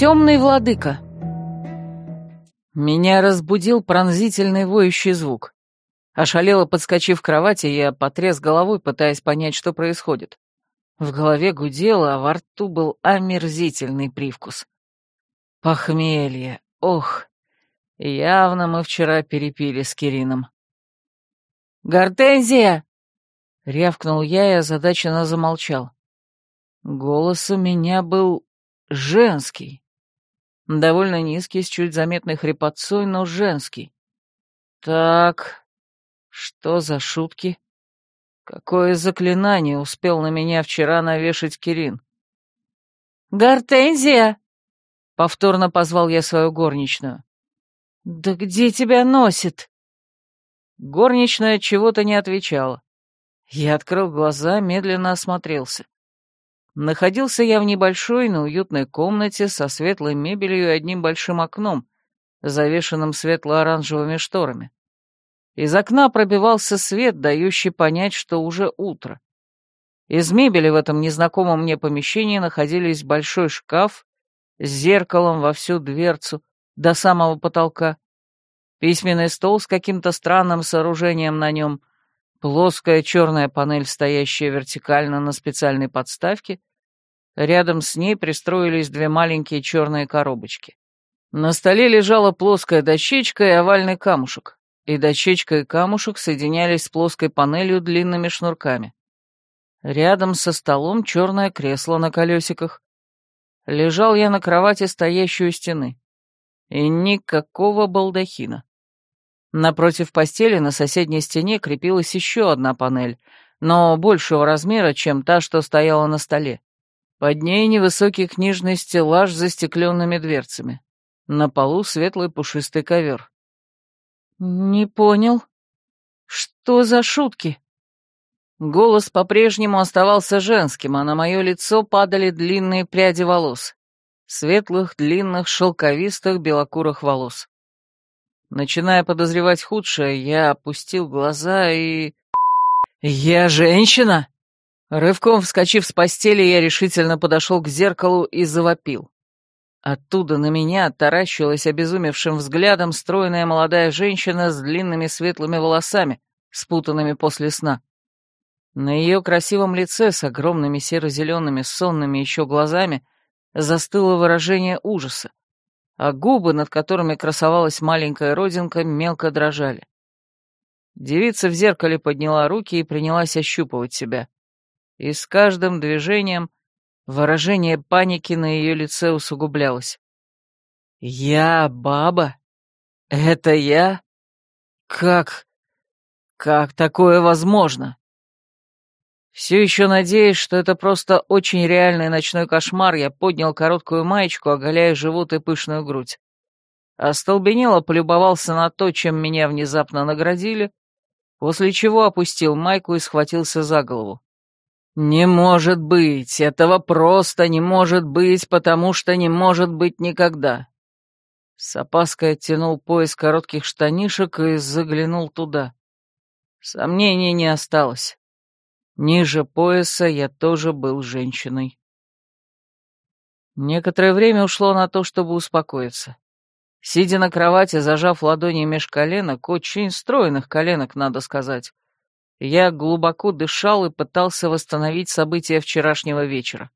Темный владыка. Меня разбудил пронзительный воющий звук. Ошалело подскочив к кровати, я потряс головой, пытаясь понять, что происходит. В голове гудело, а во рту был омерзительный привкус. Похмелье, ох, явно мы вчера перепили с Кирином. «Гортензия!» — рявкнул я и озадаченно замолчал. Голос у меня был женский. Довольно низкий, с чуть заметной хрипотцой, но женский. Так, что за шутки? Какое заклинание успел на меня вчера навешать Кирин? «Гортензия!» — повторно позвал я свою горничную. «Да где тебя носит?» Горничная чего-то не отвечала. Я открыл глаза, медленно осмотрелся. Находился я в небольшой, но уютной комнате со светлой мебелью и одним большим окном, завешенным светло-оранжевыми шторами. Из окна пробивался свет, дающий понять, что уже утро. Из мебели в этом незнакомом мне помещении находились большой шкаф с зеркалом во всю дверцу до самого потолка, письменный стол с каким-то странным сооружением на нем, Плоская черная панель, стоящая вертикально на специальной подставке. Рядом с ней пристроились две маленькие черные коробочки. На столе лежала плоская дощечка и овальный камушек, и дощечка и камушек соединялись с плоской панелью длинными шнурками. Рядом со столом черное кресло на колесиках. Лежал я на кровати, стоящей у стены. И никакого балдахина. Напротив постели на соседней стене крепилась еще одна панель, но большего размера, чем та, что стояла на столе. Под ней невысокий книжный стеллаж с застекленными дверцами. На полу светлый пушистый ковер. «Не понял. Что за шутки?» Голос по-прежнему оставался женским, а на мое лицо падали длинные пряди волос. Светлых, длинных, шелковистых, белокурых волос. Начиная подозревать худшее, я опустил глаза и... «Я женщина!» Рывком вскочив с постели, я решительно подошел к зеркалу и завопил. Оттуда на меня таращилась обезумевшим взглядом стройная молодая женщина с длинными светлыми волосами, спутанными после сна. На ее красивом лице с огромными серо-зелеными сонными еще глазами застыло выражение ужаса а губы, над которыми красовалась маленькая родинка, мелко дрожали. Девица в зеркале подняла руки и принялась ощупывать себя. И с каждым движением выражение паники на ее лице усугублялось. «Я баба? Это я? Как... как такое возможно?» Все еще надеясь, что это просто очень реальный ночной кошмар, я поднял короткую маечку, оголяя живот и пышную грудь. Остолбенело полюбовался на то, чем меня внезапно наградили, после чего опустил майку и схватился за голову. «Не может быть! Этого просто не может быть, потому что не может быть никогда!» С опаской оттянул пояс коротких штанишек и заглянул туда. Сомнений не осталось. Ниже пояса я тоже был женщиной. Некоторое время ушло на то, чтобы успокоиться. Сидя на кровати, зажав ладони меж коленок, очень стройных коленок, надо сказать, я глубоко дышал и пытался восстановить события вчерашнего вечера.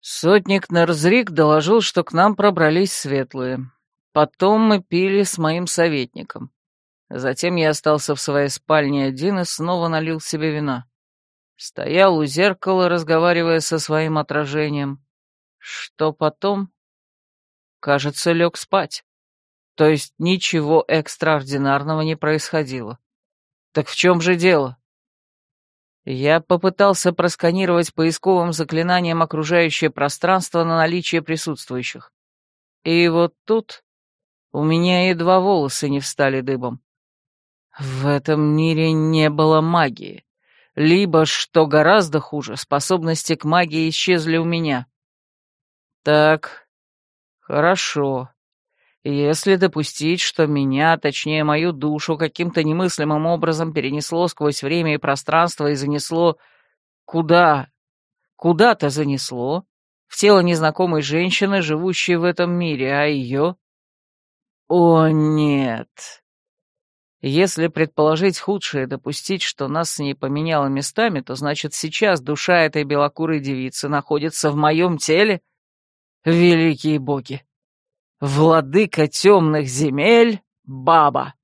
Сотник Нарзрик доложил, что к нам пробрались светлые. Потом мы пили с моим советником. Затем я остался в своей спальне один и снова налил себе вина. Стоял у зеркала, разговаривая со своим отражением. Что потом? Кажется, лег спать. То есть ничего экстраординарного не происходило. Так в чем же дело? Я попытался просканировать поисковым заклинанием окружающее пространство на наличие присутствующих. И вот тут у меня едва волосы не встали дыбом. В этом мире не было магии либо, что гораздо хуже, способности к магии исчезли у меня. Так, хорошо. Если допустить, что меня, точнее мою душу, каким-то немыслимым образом перенесло сквозь время и пространство и занесло... Куда? Куда-то занесло, в тело незнакомой женщины, живущей в этом мире, а ее... О, нет. Если предположить худшее и допустить, что нас с ней поменяло местами, то значит сейчас душа этой белокурой девицы находится в моем теле? Великие боги! Владыка темных земель — баба!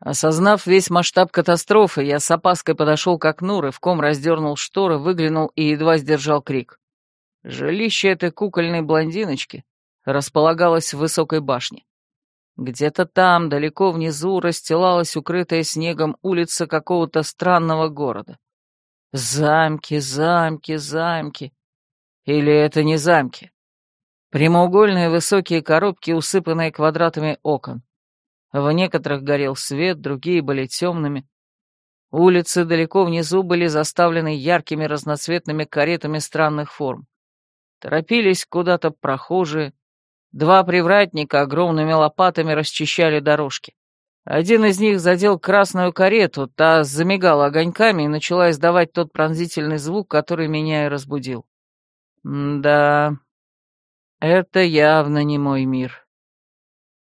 Осознав весь масштаб катастрофы, я с опаской подошел к окну, рывком раздернул шторы, выглянул и едва сдержал крик. Жилище этой кукольной блондиночки располагалось в высокой башне. Где-то там, далеко внизу, расстилалась укрытая снегом улица какого-то странного города. Замки, замки, замки. Или это не замки? Прямоугольные высокие коробки, усыпанные квадратами окон. В некоторых горел свет, другие были темными. Улицы далеко внизу были заставлены яркими разноцветными каретами странных форм. Торопились куда-то прохожие. Два привратника огромными лопатами расчищали дорожки. Один из них задел красную карету, та замигала огоньками и начала издавать тот пронзительный звук, который меня и разбудил. Да, это явно не мой мир.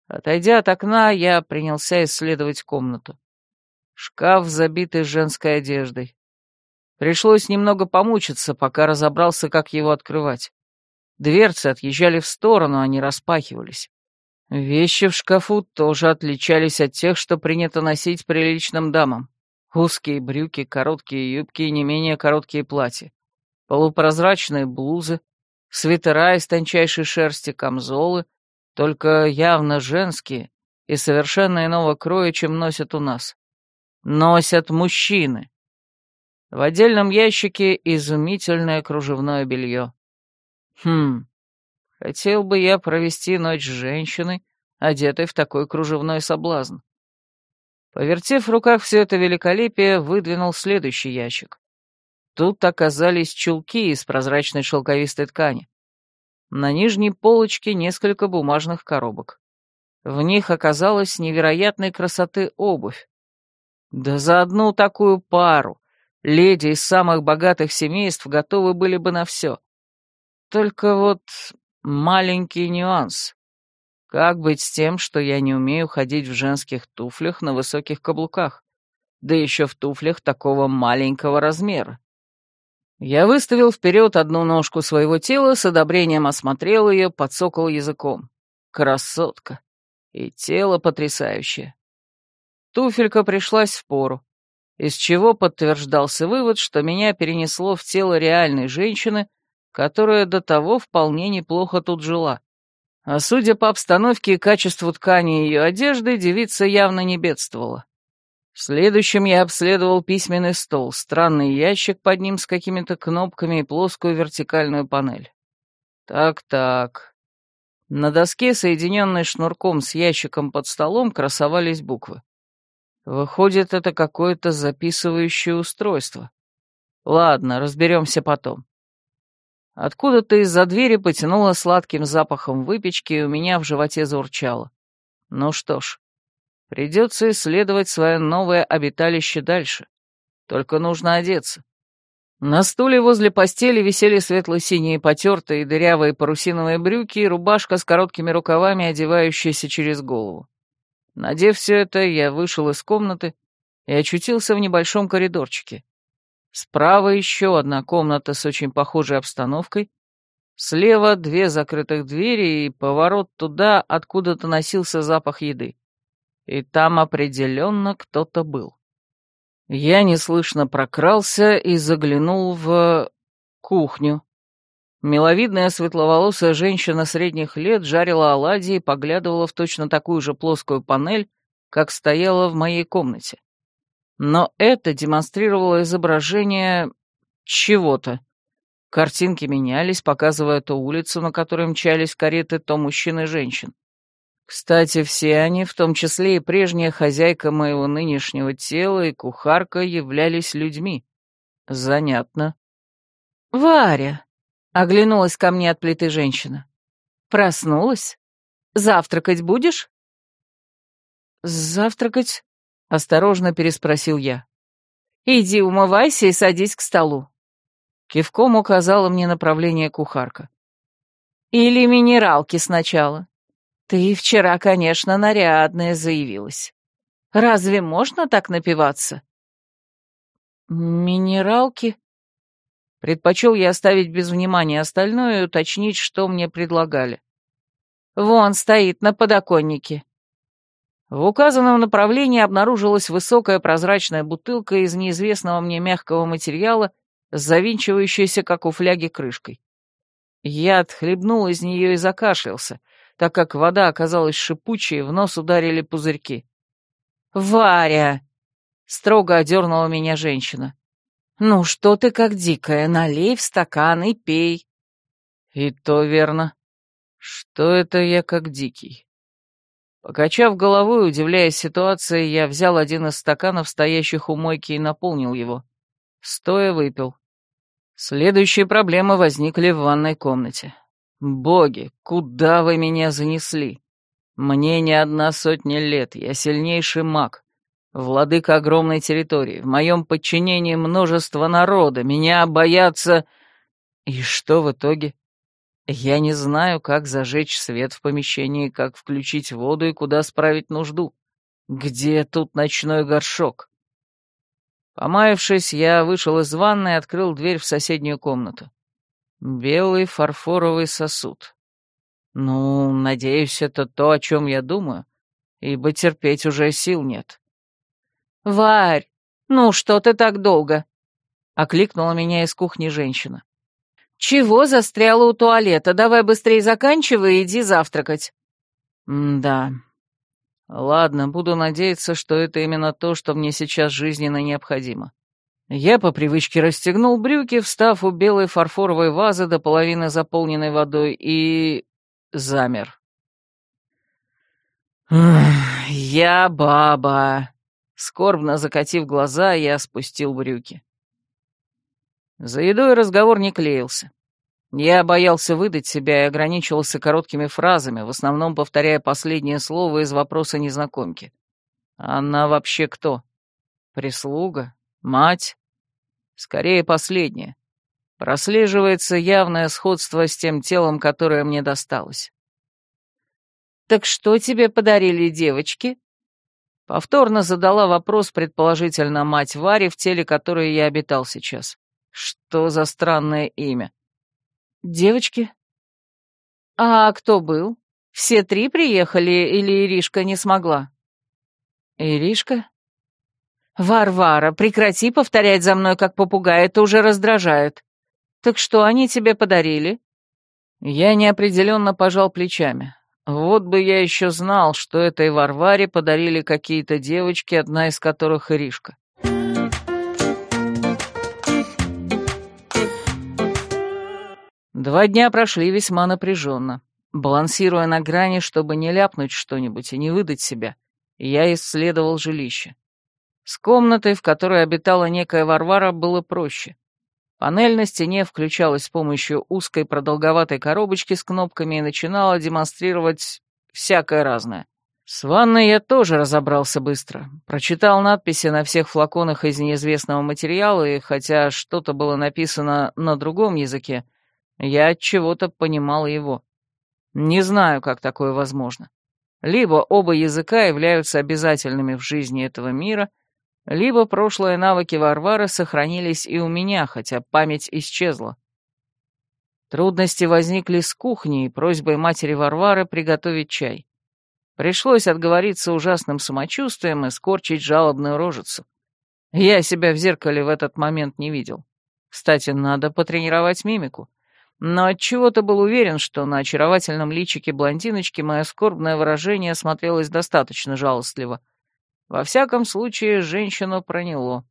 Отойдя от окна, я принялся исследовать комнату. Шкаф, забитый женской одеждой. Пришлось немного помучиться, пока разобрался, как его открывать. Дверцы отъезжали в сторону, они распахивались. Вещи в шкафу тоже отличались от тех, что принято носить приличным дамам. Узкие брюки, короткие юбки и не менее короткие платья. Полупрозрачные блузы, свитера из тончайшей шерсти, камзолы — только явно женские и совершенно иного кроя, чем носят у нас. Носят мужчины. В отдельном ящике изумительное кружевное белье. Хм, хотел бы я провести ночь с женщиной, одетой в такой кружевной соблазн. Повертев в руках все это великолепие, выдвинул следующий ящик. Тут оказались чулки из прозрачной шелковистой ткани. На нижней полочке несколько бумажных коробок. В них оказалась невероятной красоты обувь. Да за одну такую пару леди из самых богатых семейств готовы были бы на все. Только вот маленький нюанс. Как быть с тем, что я не умею ходить в женских туфлях на высоких каблуках? Да еще в туфлях такого маленького размера. Я выставил вперед одну ножку своего тела, с одобрением осмотрел ее, подсокал языком. Красотка. И тело потрясающее. Туфелька пришлась в пору, из чего подтверждался вывод, что меня перенесло в тело реальной женщины, которая до того вполне неплохо тут жила. А судя по обстановке и качеству ткани ее одежды, девица явно не бедствовала. Следующим я обследовал письменный стол, странный ящик под ним с какими-то кнопками и плоскую вертикальную панель. Так-так. На доске, соединенной шнурком с ящиком под столом, красовались буквы. Выходит, это какое-то записывающее устройство. Ладно, разберемся потом. Откуда-то из-за двери потянуло сладким запахом выпечки, и у меня в животе заурчало. Ну что ж, Придется исследовать свое новое обиталище дальше. Только нужно одеться. На стуле возле постели висели светло-синие потертые дырявые парусиновые брюки и рубашка с короткими рукавами, одевающаяся через голову. Надев все это, я вышел из комнаты и очутился в небольшом коридорчике. Справа еще одна комната с очень похожей обстановкой, слева две закрытых двери и поворот туда, откуда доносился запах еды. И там определенно кто-то был. Я неслышно прокрался и заглянул в... кухню. Миловидная светловолосая женщина средних лет жарила оладьи и поглядывала в точно такую же плоскую панель, как стояла в моей комнате. Но это демонстрировало изображение чего-то. Картинки менялись, показывая то улицу, на которой мчались кареты, то мужчин и женщин. Кстати, все они, в том числе и прежняя хозяйка моего нынешнего тела и кухарка, являлись людьми. Занятно. «Варя!» — оглянулась ко мне от плиты женщина. «Проснулась? Завтракать будешь?» «Завтракать?» — осторожно переспросил я. «Иди умывайся и садись к столу». Кивком указала мне направление кухарка. Или минералки сначала. Ты вчера, конечно, нарядная заявилась. Разве можно так напиваться? Минералки? Предпочел я оставить без внимания остальное и уточнить, что мне предлагали. Вон стоит на подоконнике. В указанном направлении обнаружилась высокая прозрачная бутылка из неизвестного мне мягкого материала с завинчивающейся, как у фляги, крышкой. Я отхлебнул из нее и закашлялся, так как вода оказалась шипучей, в нос ударили пузырьки. «Варя!» — строго одернула меня женщина. «Ну что ты как дикая, налей в стакан и пей». «И то верно. Что это я как дикий?» Покачав головой, удивляясь ситуации, я взял один из стаканов, стоящих у мойки, и наполнил его. Стоя выпил. Следующие проблемы возникли в ванной комнате. «Боги, куда вы меня занесли? Мне не одна сотня лет, я сильнейший маг, владыка огромной территории, в моем подчинении множество народа, меня боятся...» И что в итоге? Я не знаю, как зажечь свет в помещении, как включить воду и куда справить нужду. Где тут ночной горшок? Помаявшись, я вышел из ванной и открыл дверь в соседнюю комнату. Белый фарфоровый сосуд. Ну, надеюсь, это то, о чем я думаю, ибо терпеть уже сил нет. «Варь, ну что ты так долго?» — окликнула меня из кухни женщина. «Чего застряла у туалета? Давай быстрее заканчивай и иди завтракать». «Да, Ладно, буду надеяться, что это именно то, что мне сейчас жизненно необходимо. Я по привычке расстегнул брюки, встав у белой фарфоровой вазы до половины заполненной водой, и... замер. «Я баба!» Скорбно закатив глаза, я спустил брюки. За едой разговор не клеился. Я боялся выдать себя и ограничивался короткими фразами, в основном повторяя последнее слово из вопроса незнакомки. Она вообще кто? Прислуга? Мать? Скорее, последнее. Прослеживается явное сходство с тем телом, которое мне досталось. «Так что тебе подарили девочки?» Повторно задала вопрос, предположительно, мать Вари, в теле которой я обитал сейчас. Что за странное имя? Девочки? А кто был? Все три приехали или Иришка не смогла? Иришка? Варвара, прекрати повторять за мной, как попугай, это уже раздражает. Так что они тебе подарили? Я неопределенно пожал плечами. Вот бы я еще знал, что этой Варваре подарили какие-то девочки, одна из которых Иришка. Два дня прошли весьма напряженно. Балансируя на грани, чтобы не ляпнуть что-нибудь и не выдать себя, я исследовал жилище. С комнатой, в которой обитала некая Варвара, было проще. Панель на стене включалась с помощью узкой продолговатой коробочки с кнопками и начинала демонстрировать всякое разное. С ванной я тоже разобрался быстро. Прочитал надписи на всех флаконах из неизвестного материала, и хотя что-то было написано на другом языке, я от чего-то понимал его. Не знаю, как такое возможно. Либо оба языка являются обязательными в жизни этого мира, либо прошлые навыки Варвары сохранились и у меня, хотя память исчезла. Трудности возникли с кухней и просьбой матери Варвары приготовить чай. Пришлось отговориться ужасным самочувствием и скорчить жалобную рожицу. Я себя в зеркале в этот момент не видел. Кстати, надо потренировать мимику но отчего-то был уверен, что на очаровательном личике блондиночки мое скорбное выражение смотрелось достаточно жалостливо. Во всяком случае, женщину проняло.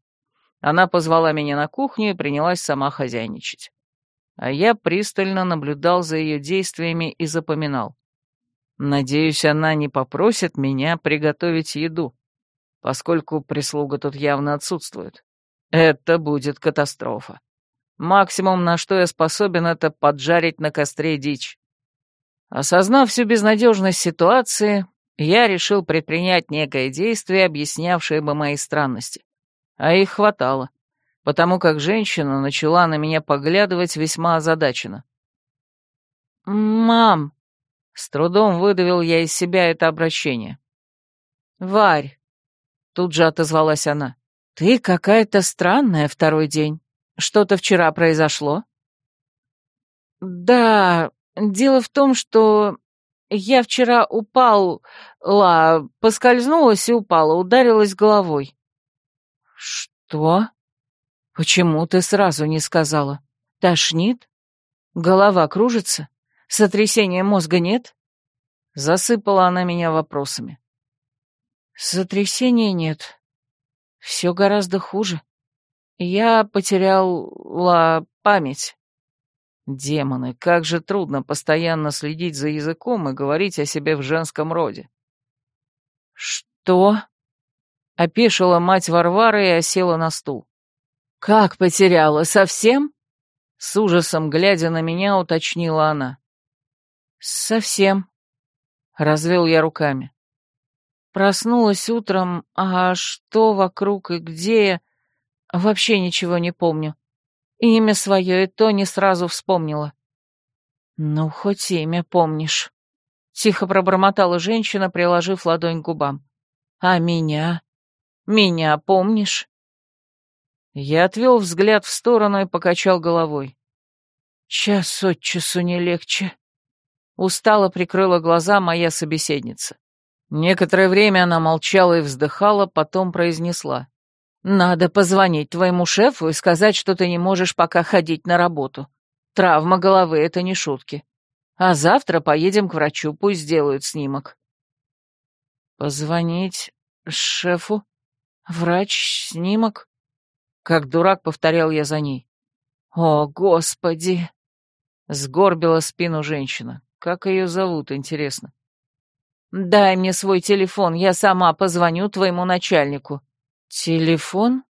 Она позвала меня на кухню и принялась сама хозяйничать. А я пристально наблюдал за ее действиями и запоминал. Надеюсь, она не попросит меня приготовить еду, поскольку прислуга тут явно отсутствует. Это будет катастрофа. Максимум, на что я способен, это поджарить на костре дичь. Осознав всю безнадежность ситуации, я решил предпринять некое действие, объяснявшее бы мои странности. А их хватало, потому как женщина начала на меня поглядывать весьма озадаченно. «Мам!» — с трудом выдавил я из себя это обращение. «Варь!» — тут же отозвалась она. «Ты какая-то странная второй день. Что-то вчера произошло?» «Да, дело в том, что я вчера упал, ла, поскользнулась и упала, ударилась головой». «Что? Почему ты сразу не сказала? Тошнит? Голова кружится? Сотрясения мозга нет?» Засыпала она меня вопросами. «Сотрясения нет. Все гораздо хуже. Я потеряла память». Демоны, как же трудно постоянно следить за языком и говорить о себе в женском роде. «Что?» — опешила мать Варвары и осела на стул. «Как потеряла? Совсем?» С ужасом, глядя на меня, уточнила она. «Совсем», — развел я руками. Проснулась утром, а что вокруг и где, вообще ничего не помню. Имя свое и то не сразу вспомнила. «Ну, хоть имя помнишь», — тихо пробормотала женщина, приложив ладонь к губам. «А меня? Меня помнишь?» Я отвел взгляд в сторону и покачал головой. «Час от часу не легче». Устало прикрыла глаза моя собеседница. Некоторое время она молчала и вздыхала, потом произнесла. Надо позвонить твоему шефу и сказать, что ты не можешь пока ходить на работу. Травма головы — это не шутки. А завтра поедем к врачу, пусть сделают снимок. Позвонить шефу? Врач, снимок? Как дурак повторял я за ней. О, господи! Сгорбила спину женщина. Как ее зовут, интересно? Дай мне свой телефон, я сама позвоню твоему начальнику. «Телефон?»